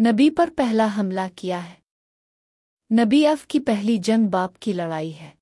नबी पर पहला हमला किया है। नबी अफ की पहली जंग बाप की लड़ाई है।